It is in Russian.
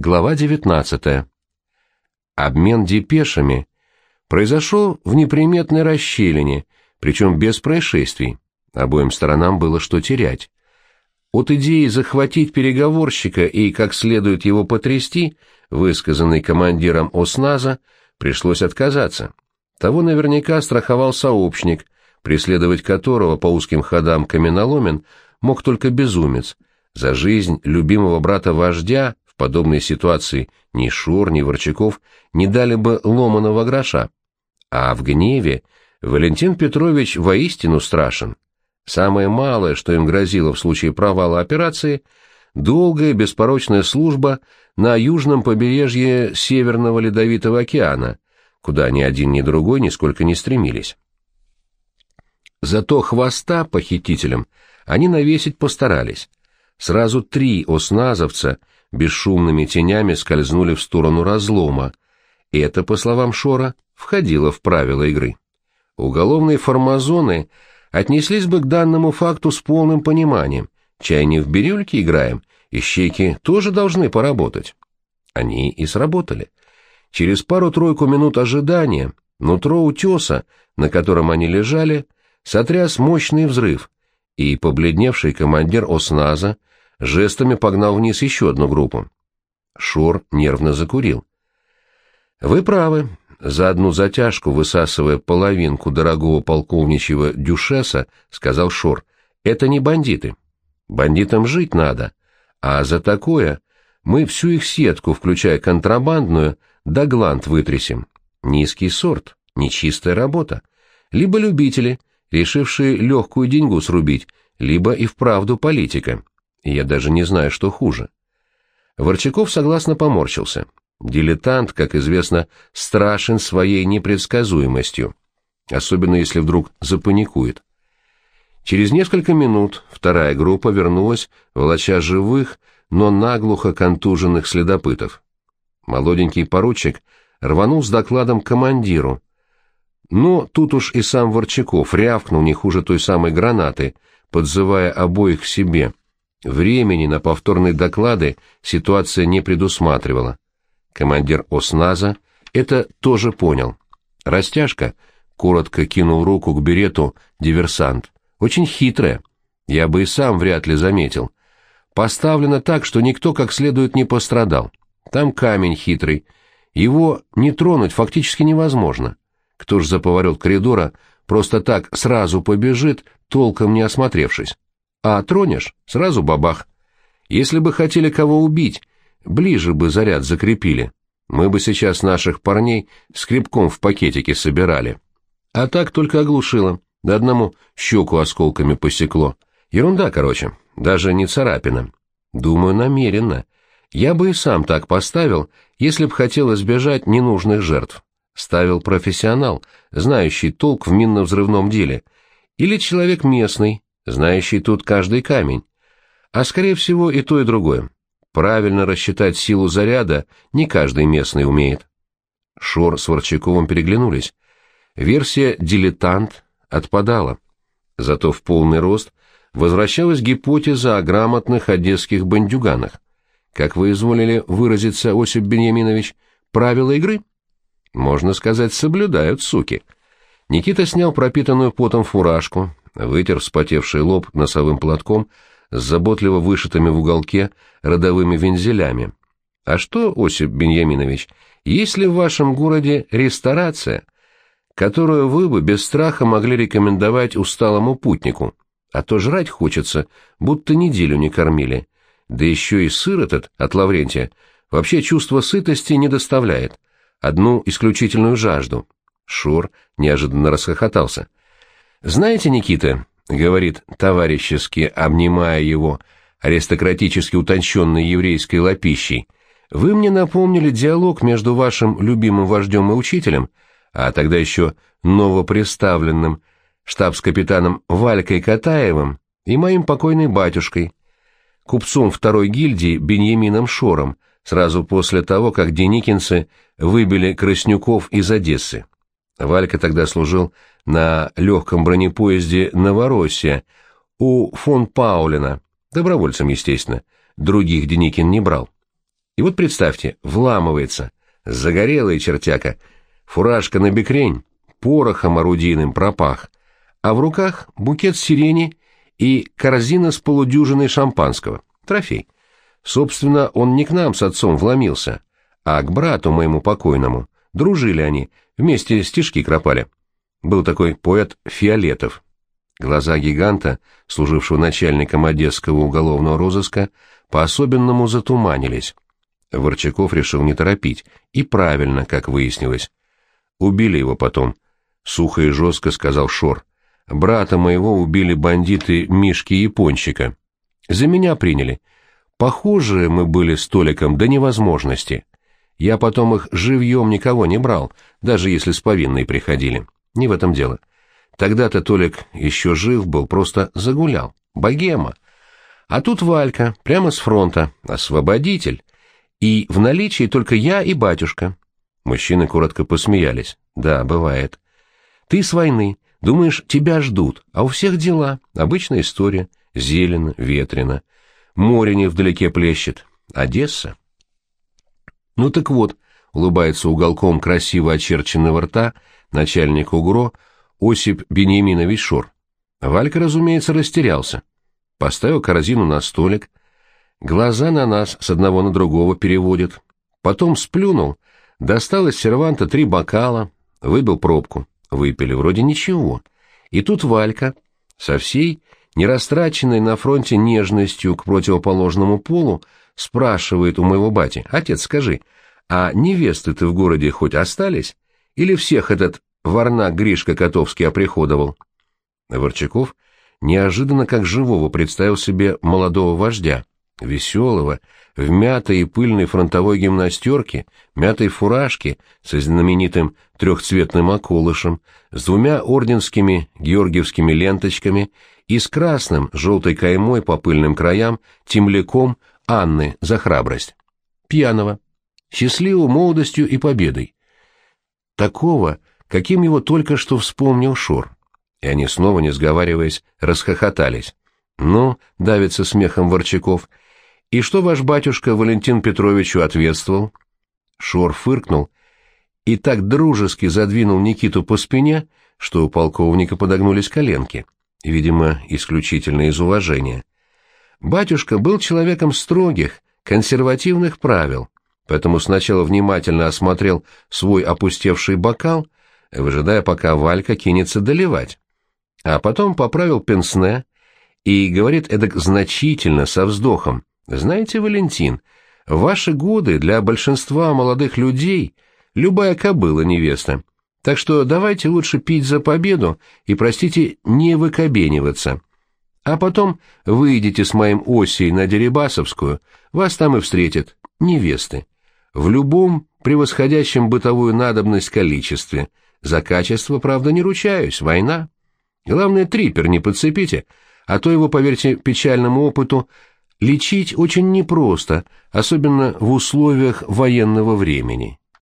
Глава 19. Обмен депешами произошел в неприметной расщелине, причем без происшествий. Обоим сторонам было что терять. От идеи захватить переговорщика и как следует его потрясти, высказанной командиром ОСНАЗа, пришлось отказаться. Того наверняка страховал сообщник, преследовать которого по узким ходам каменоломен мог только безумец. За жизнь любимого брата-вождя подобной ситуации ни Шур, ни Ворчаков не дали бы ломаного гроша. А в гневе Валентин Петрович воистину страшен. Самое малое, что им грозило в случае провала операции, долгая беспорочная служба на южном побережье Северного Ледовитого океана, куда ни один, ни другой нисколько не стремились. Зато хвоста похитителям они навесить постарались. Сразу три осназовца бесшумными тенями скользнули в сторону разлома. Это, по словам Шора, входило в правила игры. Уголовные формазоны отнеслись бы к данному факту с полным пониманием. Чай не в бирюльке играем, ищейки тоже должны поработать. Они и сработали. Через пару-тройку минут ожидания нутро утеса, на котором они лежали, сотряс мощный взрыв, и побледневший командир ОСНАЗа жестами погнал вниз еще одну группу. Шор нервно закурил. «Вы правы», — за одну затяжку, высасывая половинку дорогого полковничьего дюшеса, сказал Шор, — «это не бандиты. Бандитам жить надо, а за такое мы всю их сетку, включая контрабандную, до гланд вытрясем. Низкий сорт, нечистая работа. Либо любители, решившие легкую деньгу срубить, либо и вправду политика. Я даже не знаю, что хуже. Ворчаков согласно поморщился. Дилетант, как известно, страшен своей непредсказуемостью, особенно если вдруг запаникует. Через несколько минут вторая группа вернулась, волоча живых, но наглухо контуженных следопытов. Молоденький поручик рванул с докладом командиру. Но тут уж и сам Ворчаков рявкнул не хуже той самой гранаты, подзывая обоих к себе — Времени на повторные доклады ситуация не предусматривала. Командир ОСНАЗа это тоже понял. Растяжка коротко кинул руку к берету диверсант. Очень хитрая. Я бы и сам вряд ли заметил. Поставлено так, что никто как следует не пострадал. Там камень хитрый. Его не тронуть фактически невозможно. Кто ж за поворот коридора просто так сразу побежит, толком не осмотревшись? А тронешь — сразу бабах. Если бы хотели кого убить, ближе бы заряд закрепили. Мы бы сейчас наших парней скребком в пакетике собирали. А так только оглушило, да одному щеку осколками посекло. Ерунда, короче, даже не царапина. Думаю, намеренно. Я бы и сам так поставил, если б хотел избежать ненужных жертв. Ставил профессионал, знающий толк в минно-взрывном деле, или человек местный, знающий тут каждый камень. А скорее всего и то, и другое. Правильно рассчитать силу заряда не каждый местный умеет. Шор с Ворчаковым переглянулись. Версия «дилетант» отпадала. Зато в полный рост возвращалась гипотеза о грамотных одесских бандюганах. Как вы изволили выразиться, Осип Беньяминович, правила игры? Можно сказать, соблюдают, суки. Никита снял пропитанную потом фуражку, вытер вспотевший лоб носовым платком с заботливо вышитыми в уголке родовыми вензелями. «А что, Осип Беньяминович, есть ли в вашем городе ресторация, которую вы бы без страха могли рекомендовать усталому путнику? А то жрать хочется, будто неделю не кормили. Да еще и сыр этот от Лаврентия вообще чувство сытости не доставляет. Одну исключительную жажду». Шур неожиданно расхохотался. «Знаете, Никита, — говорит товарищески, обнимая его аристократически утонченной еврейской лапищей, — вы мне напомнили диалог между вашим любимым вождем и учителем, а тогда еще новоприставленным штабс-капитаном Валькой Катаевым и моим покойной батюшкой, купцом второй гильдии Беньямином Шором, сразу после того, как деникинцы выбили Краснюков из Одессы. Валька тогда служил на легком бронепоезде «Новороссия» у фон Паулина, добровольцем, естественно, других Деникин не брал. И вот представьте, вламывается, загорелая чертяка, фуражка на бекрень, порохом орудийным пропах, а в руках букет сирени и корзина с полудюжиной шампанского, трофей. Собственно, он не к нам с отцом вломился, а к брату моему покойному. Дружили они, вместе стишки кропали. Был такой поэт Фиолетов. Глаза гиганта, служившего начальником одесского уголовного розыска, по-особенному затуманились. Ворчаков решил не торопить, и правильно, как выяснилось. Убили его потом, — сухо и жестко сказал Шор. Брата моего убили бандиты Мишки Япончика. За меня приняли. Похожие мы были с Толиком до невозможности. Я потом их живьем никого не брал, даже если с повинной приходили. Не в этом дело. Тогда-то Толик еще жив был, просто загулял. Богема. А тут Валька, прямо с фронта, освободитель. И в наличии только я и батюшка. Мужчины коротко посмеялись. Да, бывает. Ты с войны. Думаешь, тебя ждут, а у всех дела. Обычная история. Зелено, ветрено. Море невдалеке плещет. Одесса. Ну так вот, улыбается уголком красиво очерченного рта начальник УГРО Осип Бениаминович Шор. Валька, разумеется, растерялся. Поставил корзину на столик, глаза на нас с одного на другого переводит. Потом сплюнул, достал из серванта три бокала, выбил пробку. Выпили вроде ничего. И тут Валька, со всей нерастраченной на фронте нежностью к противоположному полу, спрашивает у моего бати, «Отец, скажи, а невесты-то в городе хоть остались? Или всех этот варнак Гришка Котовский оприходовал?» Ворчаков неожиданно как живого представил себе молодого вождя, веселого, в мятой и пыльной фронтовой гимнастерке, мятой фуражке со знаменитым трехцветным околышем, с двумя орденскими георгиевскими ленточками и с красным, желтой каймой по пыльным краям, темляком Анны за храбрость. Пьяного, счастливого молодостью и победой. Такого, каким его только что вспомнил Шор. И они снова, не сговариваясь, расхохотались. «Ну», — давится смехом Ворчаков, — «И что ваш батюшка Валентин Петровичу ответствовал?» Шор фыркнул и так дружески задвинул Никиту по спине, что у полковника подогнулись коленки, видимо, исключительно из уважения. Батюшка был человеком строгих, консервативных правил, поэтому сначала внимательно осмотрел свой опустевший бокал, выжидая, пока Валька кинется доливать, а потом поправил пенсне и говорит эдак значительно, со вздохом, знаете, Валентин, ваши годы для большинства молодых людей любая кобыла невеста. Так что давайте лучше пить за победу и, простите, не выкобениваться. А потом выйдете с моим осей на Дерибасовскую, вас там и встретят невесты. В любом превосходящем бытовую надобность количестве. За качество, правда, не ручаюсь, война. Главное, трипер не подцепите, а то его, поверьте печальному опыту, Лечить очень непросто, особенно в условиях военного времени.